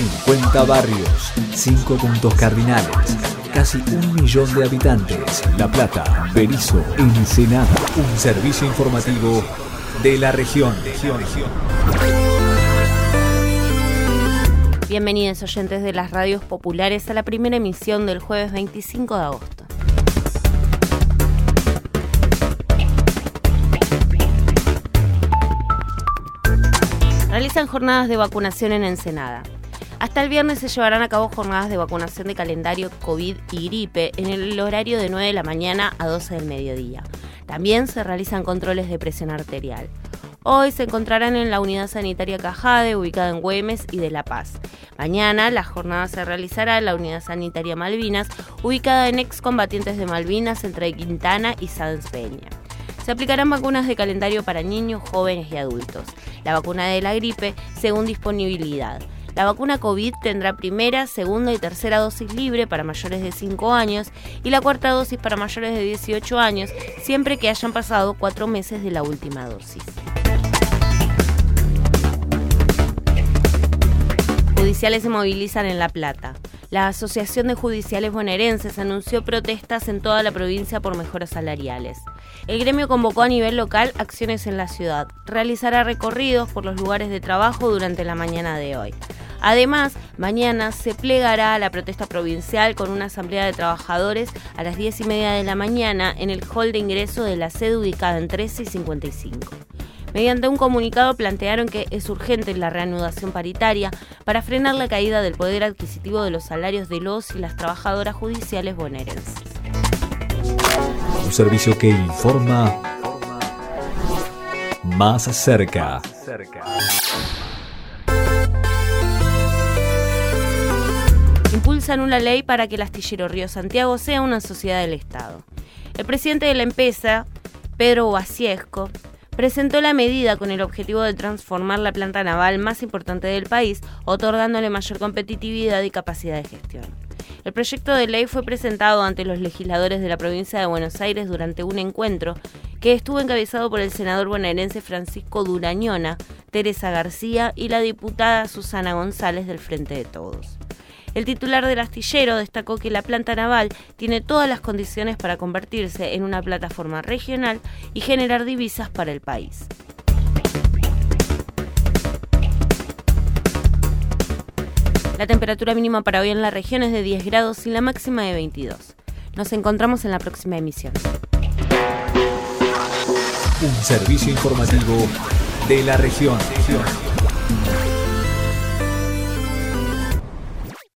50 barrios, 5 puntos cardinales, casi un millón de habitantes. La Plata, Berizo, Ensenada. Un servicio informativo de la región. Bienvenidos oyentes de las radios populares a la primera emisión del jueves 25 de agosto. Realizan jornadas de vacunación en Ensenada. Hasta el viernes se llevarán a cabo jornadas de vacunación de calendario COVID y gripe en el horario de 9 de la mañana a 12 del mediodía. También se realizan controles de presión arterial. Hoy se encontrarán en la unidad sanitaria Cajade, ubicada en Güemes y de La Paz. Mañana la jornada se realizará en la unidad sanitaria Malvinas, ubicada en excombatientes de Malvinas entre Quintana y Sáenz Peña. Se aplicarán vacunas de calendario para niños, jóvenes y adultos. La vacuna de la gripe según disponibilidad. La vacuna COVID tendrá primera, segunda y tercera dosis libre para mayores de 5 años y la cuarta dosis para mayores de 18 años, siempre que hayan pasado cuatro meses de la última dosis. Judiciales se movilizan en La Plata. La Asociación de Judiciales Bonaerenses anunció protestas en toda la provincia por mejoras salariales. El gremio convocó a nivel local acciones en la ciudad. Realizará recorridos por los lugares de trabajo durante la mañana de hoy. Además, mañana se plegará la protesta provincial con una asamblea de trabajadores a las 10 y media de la mañana en el hall de ingreso de la sede ubicada en 13 y 55. Mediante un comunicado plantearon que es urgente la reanudación paritaria para frenar la caída del poder adquisitivo de los salarios de los y las trabajadoras judiciales bonaerenses. Un servicio que informa más cerca. Impulsan una ley para que el astillero Río Santiago sea una sociedad del Estado. El presidente de la empresa, Pedro Basiesco, presentó la medida con el objetivo de transformar la planta naval más importante del país, otorgándole mayor competitividad y capacidad de gestión. El proyecto de ley fue presentado ante los legisladores de la provincia de Buenos Aires durante un encuentro que estuvo encabezado por el senador bonaerense Francisco Durañona, Teresa García y la diputada Susana González del Frente de Todos. El titular del astillero destacó que la planta naval tiene todas las condiciones para convertirse en una plataforma regional y generar divisas para el país. La temperatura mínima para hoy en la región es de 10 grados y la máxima de 22. Nos encontramos en la próxima emisión. Un servicio informativo de la región.